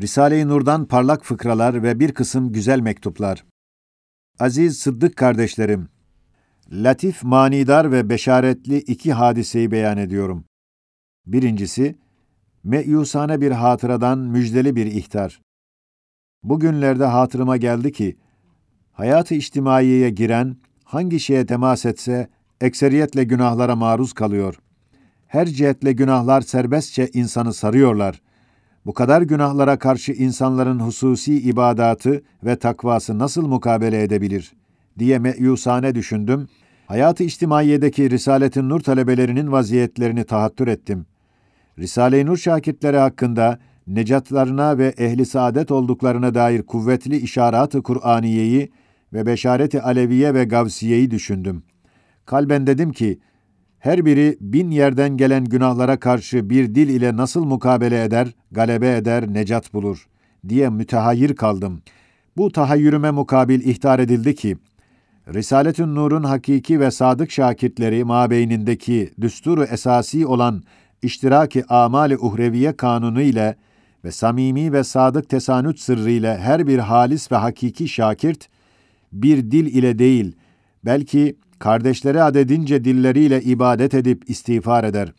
Risale-i Nur'dan parlak fıkralar ve bir kısım güzel mektuplar. Aziz Sıddık kardeşlerim, latif, manidar ve beşaretli iki hadiseyi beyan ediyorum. Birincisi, meyusane bir hatıradan müjdeli bir ihtar. Bugünlerde hatırıma geldi ki, hayatı içtimaiyeye giren, hangi şeye temas etse, ekseriyetle günahlara maruz kalıyor. Her cihetle günahlar serbestçe insanı sarıyorlar. Bu kadar günahlara karşı insanların hususi ibadatı ve takvası nasıl mukabele edebilir diye meyusane düşündüm. Hayat-ı içtimaiyedeki Risale-i Nur talebelerinin vaziyetlerini tahattür ettim. Risale-i Nur şakirtleri hakkında necatlarına ve ehli saadet olduklarına dair kuvvetli işaret-ı Kur'aniyeyi ve beşareti Aleviye ve Gavsiye'yi düşündüm. Kalben dedim ki, her biri bin yerden gelen günahlara karşı bir dil ile nasıl mukabele eder, galebe eder, necat bulur diye mütehayir kaldım. Bu tahayyürüme mukabil ihtar edildi ki, Risaletün Nur'un hakiki ve sadık şakirtleri mabeynindeki düsturu esasi olan iştiraki amali uhreviye kanunu ile ve samimi ve sadık tesanüt sırrı ile her bir halis ve hakiki şakirt, bir dil ile değil, belki kardeşleri adedince dilleriyle ibadet edip istiğfar eder.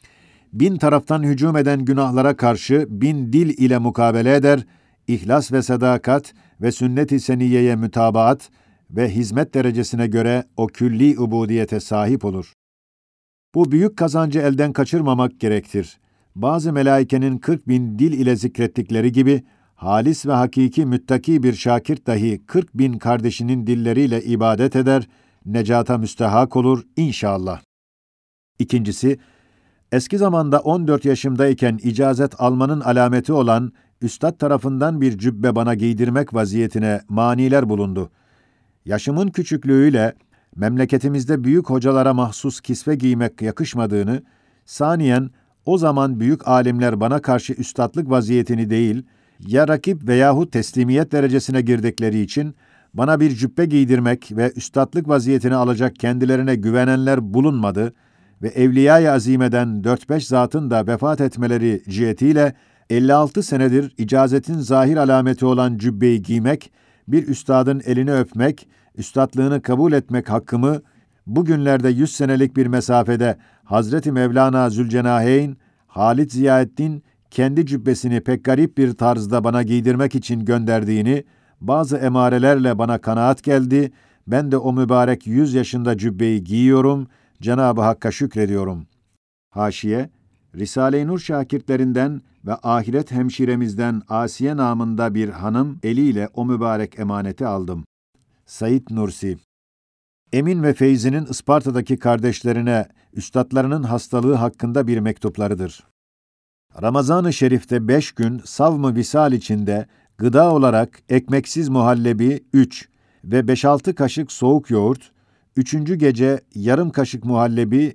Bin taraftan hücum eden günahlara karşı bin dil ile mukabele eder, ihlas ve sadakat ve sünnet-i seniyeye mütabaat ve hizmet derecesine göre o külli ubudiyete sahip olur. Bu büyük kazancı elden kaçırmamak gerektir. Bazı melaikenin 40 bin dil ile zikrettikleri gibi, halis ve hakiki müttaki bir şakirt dahi 40 bin kardeşinin dilleriyle ibadet eder, necata müstehak olur inşallah. İkincisi, eski zamanda 14 yaşımdayken icazet almanın alameti olan üstad tarafından bir cübbe bana giydirmek vaziyetine maniler bulundu. Yaşımın küçüklüğüyle memleketimizde büyük hocalara mahsus kisve giymek yakışmadığını, saniyen o zaman büyük alimler bana karşı üstadlık vaziyetini değil, ya rakip veyahut teslimiyet derecesine girdikleri için bana bir cübbe giydirmek ve üstadlık vaziyetini alacak kendilerine güvenenler bulunmadı ve Evliya-i Azime'den 4-5 zatın da vefat etmeleri cihetiyle 56 senedir icazetin zahir alameti olan cübbeyi giymek, bir üstadın elini öpmek, üstadlığını kabul etmek hakkımı bugünlerde 100 senelik bir mesafede Hazreti Mevlana Zülcenaheyn, Halit Ziyaettin kendi cübbesini pek garip bir tarzda bana giydirmek için gönderdiğini, bazı emarelerle bana kanaat geldi, ben de o mübarek yüz yaşında cübbeyi giyiyorum, Cenab-ı Hakk'a şükrediyorum. Haşiye, Risale-i Nur şakirtlerinden ve ahiret hemşiremizden Asiye namında bir hanım eliyle o mübarek emaneti aldım. Said Nursi Emin ve Feyzi'nin Isparta'daki kardeşlerine üstadlarının hastalığı hakkında bir mektuplarıdır. Ramazan-ı Şerif'te beş gün savmı visal içinde gıda olarak ekmeksiz muhallebi 3 ve 5-6 kaşık soğuk yoğurt, üçüncü gece yarım kaşık muhallebi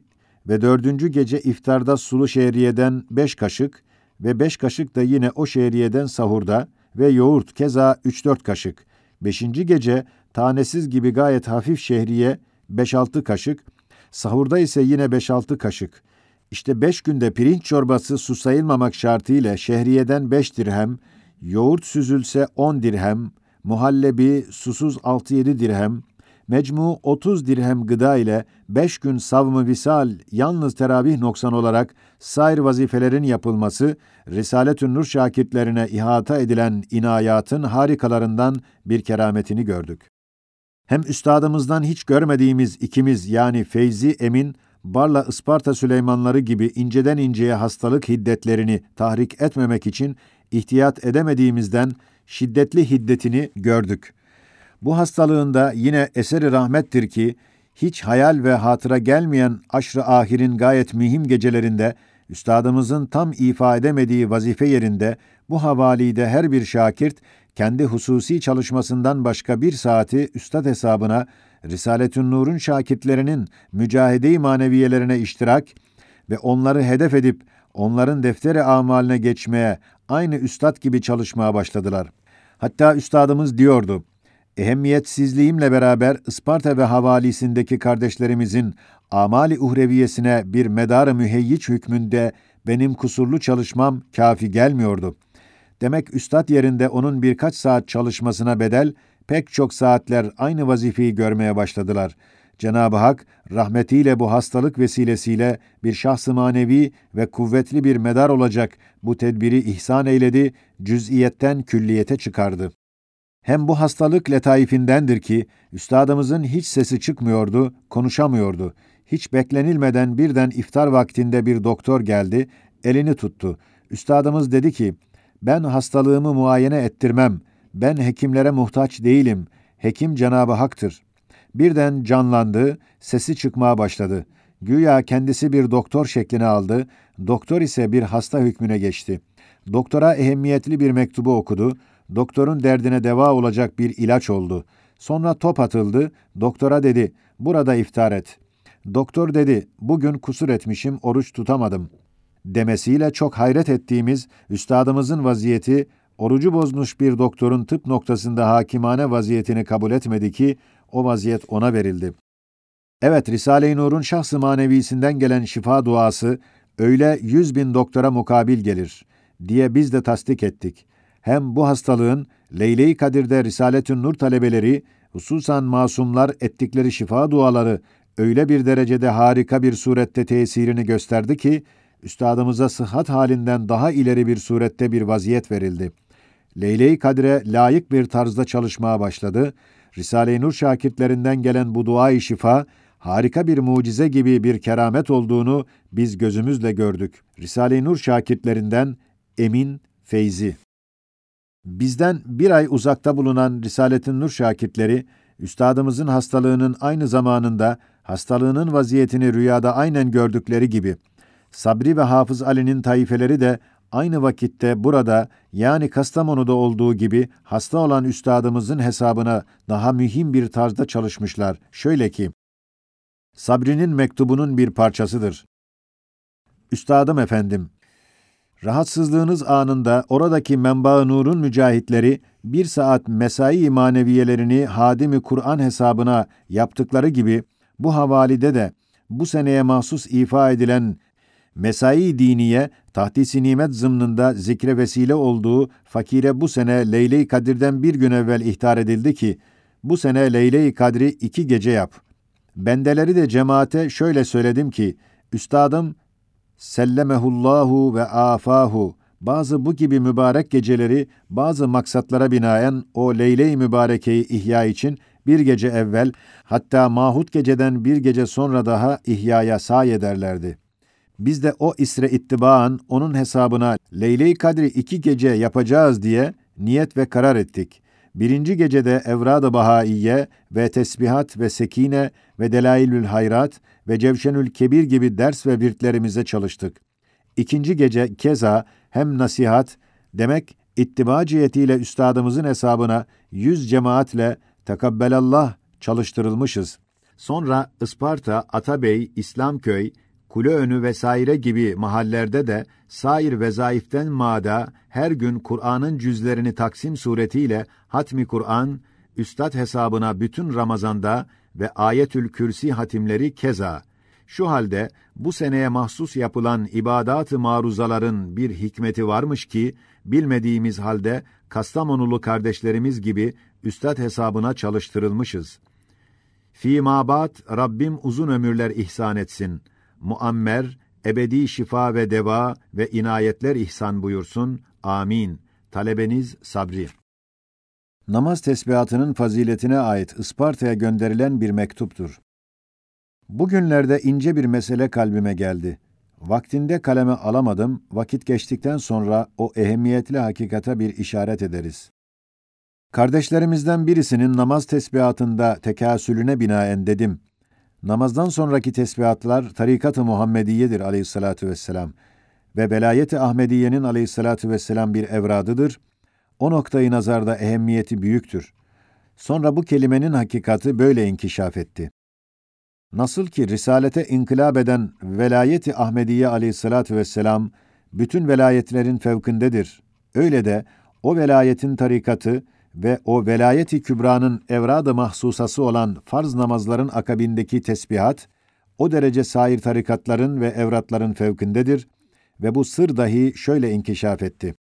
ve dördüncü gece iftarda sulu şehriyeden 5 kaşık ve 5 kaşık da yine o şehriyeden sahurda ve yoğurt keza 3-4 kaşık. Beşinci gece tanesiz gibi gayet hafif şehriye 5-6 kaşık, sahurda ise yine 5-6 kaşık. İşte 5 günde pirinç çorbası su sayılmamak şartıyla şehriyeden 5 dirhem, yoğurt süzülse 10 dirhem, muhallebi susuz 6-7 dirhem, mecmu 30 dirhem gıda ile 5 gün savmı visal yalnız teravih noksan olarak sair vazifelerin yapılması, Risaletün Nur şakirtlerine ihata edilen inayatın harikalarından bir kerametini gördük. Hem üstadımızdan hiç görmediğimiz ikimiz yani Feyzi Emin, Barla Isparta Süleymanları gibi inceden inceye hastalık hiddetlerini tahrik etmemek için ihtiyat edemediğimizden şiddetli hiddetini gördük. Bu hastalığında yine eseri rahmettir ki, hiç hayal ve hatıra gelmeyen aşrı ahirin gayet mühim gecelerinde, üstadımızın tam ifa edemediği vazife yerinde, bu havalide her bir şakirt, kendi hususi çalışmasından başka bir saati üstad hesabına, Risaletün Nur'un şakirtlerinin mücahede-i maneviyelerine iştirak ve onları hedef edip onların defteri amaline geçmeye aynı üstad gibi çalışmaya başladılar. Hatta üstadımız diyordu, ehemmiyetsizliğimle beraber Isparta ve havalisindeki kardeşlerimizin amali uhreviyesine bir medarı müheyyiç hükmünde benim kusurlu çalışmam kafi gelmiyordu. Demek üstad yerinde onun birkaç saat çalışmasına bedel, pek çok saatler aynı vazifeyi görmeye başladılar. Cenab-ı Hak rahmetiyle bu hastalık vesilesiyle bir şahs-ı manevi ve kuvvetli bir medar olacak bu tedbiri ihsan eyledi, cüz'iyetten külliyete çıkardı. Hem bu hastalık letaifindendir ki, üstadımızın hiç sesi çıkmıyordu, konuşamıyordu. Hiç beklenilmeden birden iftar vaktinde bir doktor geldi, elini tuttu. Üstadımız dedi ki, ben hastalığımı muayene ettirmem, ben hekimlere muhtaç değilim, hekim Cenab-ı Hak'tır. Birden canlandı, sesi çıkmaya başladı. Güya kendisi bir doktor şeklini aldı, doktor ise bir hasta hükmüne geçti. Doktora ehemmiyetli bir mektubu okudu, doktorun derdine deva olacak bir ilaç oldu. Sonra top atıldı, doktora dedi, burada iftar et. Doktor dedi, bugün kusur etmişim, oruç tutamadım. Demesiyle çok hayret ettiğimiz üstadımızın vaziyeti, orucu bozmuş bir doktorun tıp noktasında hakimane vaziyetini kabul etmedi ki, o vaziyet ona verildi. Evet, Risale-i Nur'un şahs-ı manevisinden gelen şifa duası, öyle yüz bin doktora mukabil gelir, diye biz de tasdik ettik. Hem bu hastalığın, Leyle-i Kadir'de Risaletün Nur talebeleri, hususan masumlar ettikleri şifa duaları, öyle bir derecede harika bir surette tesirini gösterdi ki, üstadımıza sıhhat halinden daha ileri bir surette bir vaziyet verildi. Leyle-i Kadir'e layık bir tarzda çalışmaya başladı. Risale-i Nur şakirtlerinden gelen bu dua-i şifa, harika bir mucize gibi bir keramet olduğunu biz gözümüzle gördük. Risale-i Nur şakirtlerinden Emin Feyzi Bizden bir ay uzakta bulunan Risaletin Nur şakirtleri, üstadımızın hastalığının aynı zamanında hastalığının vaziyetini rüyada aynen gördükleri gibi, Sabri ve Hafız Ali'nin taifeleri de aynı vakitte burada yani Kastamonu'da olduğu gibi hasta olan üstadımızın hesabına daha mühim bir tarzda çalışmışlar. Şöyle ki, Sabri'nin mektubunun bir parçasıdır. Üstadım efendim, rahatsızlığınız anında oradaki menba nurun mücahitleri bir saat mesai maneviyelerini hadimi Kur'an hesabına yaptıkları gibi bu havalide de bu seneye mahsus ifa edilen mesai diniye tahdisi nimet zımnında zikre vesile olduğu fakire bu sene Leyle-i Kadir'den bir gün evvel ihtar edildi ki, bu sene Leyle-i Kadri iki gece yap. Bendeleri de cemaate şöyle söyledim ki, Üstadım, sellemehullahu ve afahu, bazı bu gibi mübarek geceleri bazı maksatlara binaen o Leyle-i Mübareke'yi ihya için bir gece evvel, hatta mahut geceden bir gece sonra daha ihyaya say ederlerdi.'' Biz de o isre ittibaan onun hesabına Leyle-i Kadri iki gece yapacağız diye niyet ve karar ettik. Birinci gecede Evrad-ı Bahaiye ve Tesbihat ve Sekine ve Delailül Hayrat ve Cevşenül Kebir gibi ders ve virtlerimize çalıştık. İkinci gece keza hem nasihat, demek ittiba cihetiyle üstadımızın hesabına yüz cemaatle tekabbelallah çalıştırılmışız. Sonra Isparta, Atabey, İslamköy, Kuleönü vesaire gibi mahallerde de sair vezaiften mada her gün Kur'an'ın cüzlerini taksim suretiyle hatmi Kur'an, üstad hesabına bütün Ramazan'da ve Ayetül Kürsi hatimleri keza. Şu halde bu seneye mahsus yapılan ibadat-ı maruzaların bir hikmeti varmış ki bilmediğimiz halde Kastamonulu kardeşlerimiz gibi üstad hesabına çalıştırılmışız. Fî mabat Rabbim uzun ömürler ihsan etsin.'' Muammer, ebedi şifa ve deva ve inayetler ihsan buyursun. Amin. Talebeniz Sabri. Namaz tesbihatının faziletine ait Isparta'ya gönderilen bir mektuptur. Bugünlerde ince bir mesele kalbime geldi. Vaktinde kaleme alamadım, vakit geçtikten sonra o ehemmiyetli hakikata bir işaret ederiz. Kardeşlerimizden birisinin namaz tesbihatında tekasülüne binaen dedim, Namazdan sonraki tesbihatlar tarikat-ı Muhammediye'dir aleyhissalatu vesselam ve belayet-i Ahmediye'nin aleyhissalatu vesselam bir evradıdır. O noktayı nazarda ehemmiyeti büyüktür. Sonra bu kelimenin hakikati böyle inkişaf etti. Nasıl ki risalete inkılap eden velayeti Ahmediye aleyhissalatu vesselam bütün velayetlerin fevkindedir. Öyle de o velayetin tarikatı ve o velayeti kübranın evrad-ı mahsusası olan farz namazların akabindeki tesbihat, o derece sair tarikatların ve evratların fevkindedir ve bu sır dahi şöyle inkişaf etti.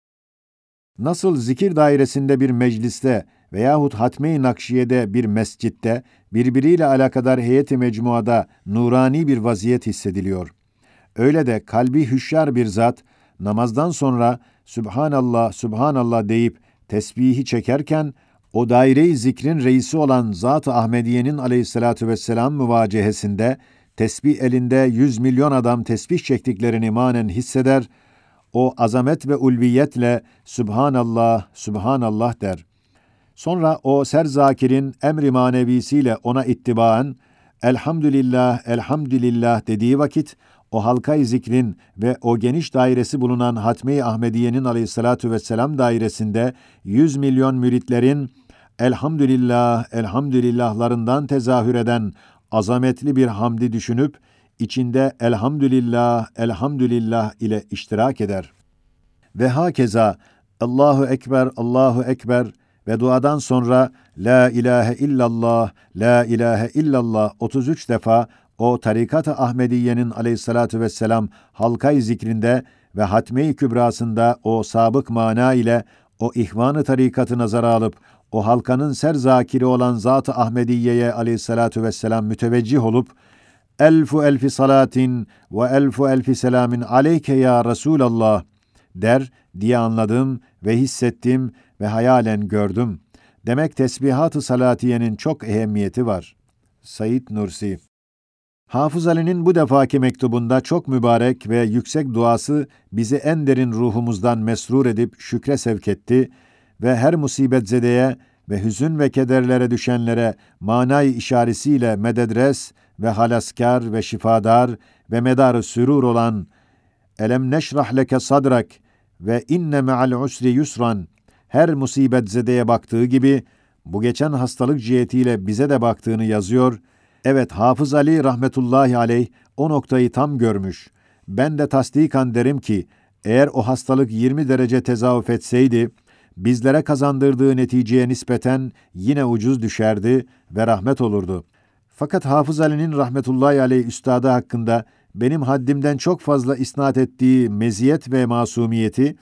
Nasıl zikir dairesinde bir mecliste veyahut Hatme-i Nakşiye'de bir mescitte birbiriyle alakadar heyeti mecmuada nurani bir vaziyet hissediliyor. Öyle de kalbi hüşyar bir zat namazdan sonra Sübhanallah, Sübhanallah deyip tesbihi çekerken o daire-i zikrin reisi olan Zat-ı Ahmediye'nin aleyhissalatu vesselam müvacehesinde tesbih elinde yüz milyon adam tesbih çektiklerini manen hisseder, o azamet ve ulviyetle Sübhanallah, Sübhanallah der. Sonra o serzakirin emri manevisiyle ona ittibaen Elhamdülillah, Elhamdülillah dediği vakit o halkay zikrin ve o geniş dairesi bulunan Hatme-i Ahmediye'nin aleyhissalatu vesselam dairesinde yüz milyon müritlerin elhamdülillah, elhamdülillahlarından tezahür eden azametli bir hamdi düşünüp, içinde elhamdülillah, elhamdülillah ile iştirak eder. Ve hakeza Allahu Ekber, Allahu Ekber ve duadan sonra La ilahe illallah, La ilahe illallah 33 defa o tarikat-ı Ahmediye'nin aleyhissalatu vesselam halkay zikrinde ve hatme-i kübrasında o sabık mana ile o ihvanı tarikatı nazara alıp o halkanın ser zakiri olan Zat-ı Ahmediye'ye aleyhissalatu vesselam müteveccih olup elfu elfi salatin ve elfu elfi selamin aleyke ya Resulallah der diye anladım ve hissettim ve hayalen gördüm. Demek tesbihat-ı salatiyenin çok ehemmiyeti var. Said Nursi Hafız Ali'nin bu defaki mektubunda çok mübarek ve yüksek duası bizi en derin ruhumuzdan mesrur edip şükre sevk etti ve her musibet zedeye ve hüzün ve kederlere düşenlere manay işaresiyle mededres ve halaskar ve şifadar ve medar sürur olan Elem neşrah leke sadrak ve inne me'al usri yusran her musibet zedeye baktığı gibi bu geçen hastalık cihetiyle bize de baktığını yazıyor. Evet Hafız Ali rahmetullahi aleyh o noktayı tam görmüş. Ben de tasdikan derim ki eğer o hastalık 20 derece tezahüf etseydi, bizlere kazandırdığı neticeye nispeten yine ucuz düşerdi ve rahmet olurdu. Fakat Hafız Ali'nin rahmetullahi aleyh üstadı hakkında benim haddimden çok fazla isnat ettiği meziyet ve masumiyeti,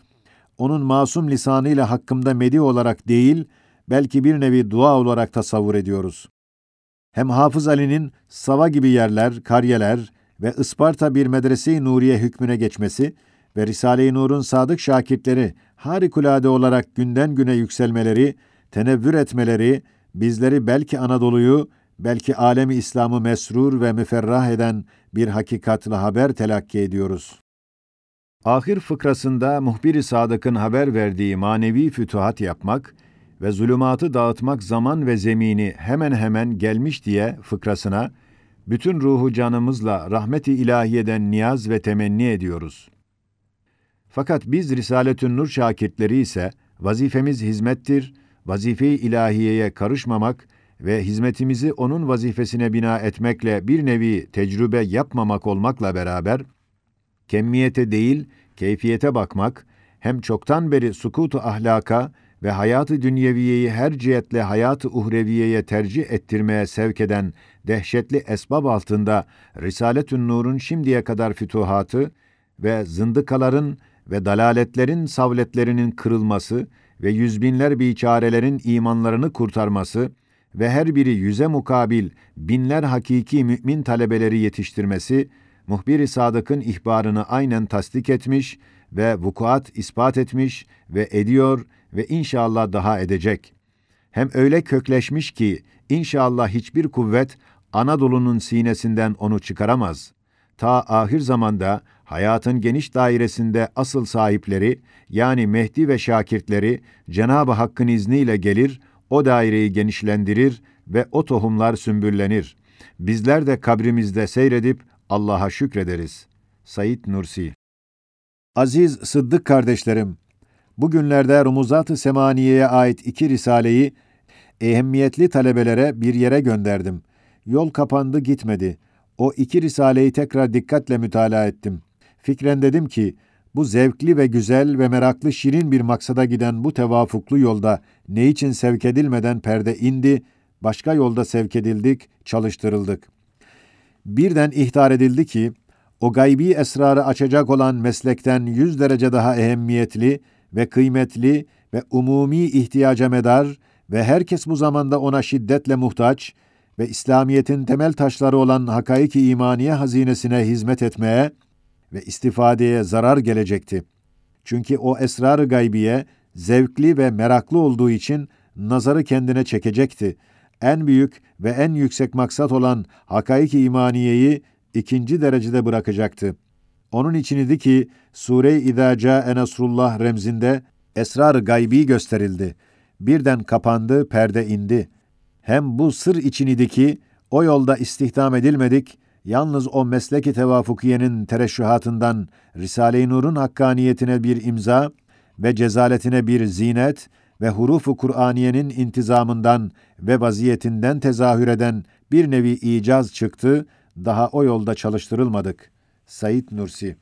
onun masum lisanıyla hakkımda medi olarak değil, belki bir nevi dua olarak tasavvur ediyoruz. Hem Hafız Ali'nin Sava gibi yerler, karyeler ve Isparta bir medrese-i Nuriye hükmüne geçmesi ve Risale-i Nur'un sadık şakirtleri harikulade olarak günden güne yükselmeleri, tenevvür etmeleri, bizleri belki Anadolu'yu, belki alemi İslam'ı mesrur ve müferrah eden bir hakikatla haber telakki ediyoruz. Ahir fıkrasında muhbir-i sadıkın haber verdiği manevi fütuhat yapmak ve zulümatı dağıtmak zaman ve zemini hemen hemen gelmiş diye fıkrasına, bütün ruhu canımızla rahmeti ilahiyeden niyaz ve temenni ediyoruz. Fakat biz Risaletün Nur şakirtleri ise vazifemiz hizmettir, vazife-i ilahiyeye karışmamak ve hizmetimizi onun vazifesine bina etmekle bir nevi tecrübe yapmamak olmakla beraber, kemmiyete değil, keyfiyete bakmak, hem çoktan beri sukutu ahlaka ve hayatı dünyeviyeyi her cihetle hayatı uhreviyeye tercih ettirmeye sevk eden dehşetli esbab altında Risaletün Nur'un şimdiye kadar fütuhatı ve zındıkaların ve dalaletlerin savletlerinin kırılması ve yüzbinler biçarelerin imanlarını kurtarması ve her biri yüze mukabil binler hakiki mümin talebeleri yetiştirmesi, muhbir-i sadıkın ihbarını aynen tasdik etmiş ve vukuat ispat etmiş ve ediyor ve inşallah daha edecek. Hem öyle kökleşmiş ki inşallah hiçbir kuvvet Anadolu'nun sinesinden onu çıkaramaz. Ta ahir zamanda hayatın geniş dairesinde asıl sahipleri yani Mehdi ve şakirtleri Cenab-ı Hakk'ın izniyle gelir, o daireyi genişlendirir ve o tohumlar sümbüllenir. Bizler de kabrimizde seyredip Allah'a şükrederiz. Said Nursi Aziz Sıddık kardeşlerim, bugünlerde Rumuzat-ı Semaniye'ye ait iki risaleyi ehemmiyetli talebelere bir yere gönderdim. Yol kapandı gitmedi. O iki risaleyi tekrar dikkatle mütalaa ettim. Fikren dedim ki, bu zevkli ve güzel ve meraklı şirin bir maksada giden bu tevafuklu yolda ne için sevk edilmeden perde indi, başka yolda sevk edildik, çalıştırıldık. Birden ihtar edildi ki, o gaybi esrarı açacak olan meslekten yüz derece daha ehemmiyetli ve kıymetli ve umumi ihtiyaca medar ve herkes bu zamanda ona şiddetle muhtaç ve İslamiyet'in temel taşları olan hakaiki imaniye hazinesine hizmet etmeye ve istifadeye zarar gelecekti. Çünkü o esrar-ı gaybiye zevkli ve meraklı olduğu için nazarı kendine çekecekti. En büyük ve en yüksek maksat olan hakaik imaniyeyi ikinci derecede bırakacaktı. Onun için idi ki Sure-i İzâ câe Nasrullah remzinde esrar-ı gaybi gösterildi. Birden kapandı, perde indi. Hem bu sır için idi ki o yolda istihdam edilmedik, yalnız o mesleki tevafukiyenin tereşühatından Risale-i Nur'un hakkaniyetine bir imza ve cezaletine bir zinet ve hurufu Kur'aniyenin intizamından ve vaziyetinden tezahür eden bir nevi icaz çıktı, daha o yolda çalıştırılmadık. Said Nursi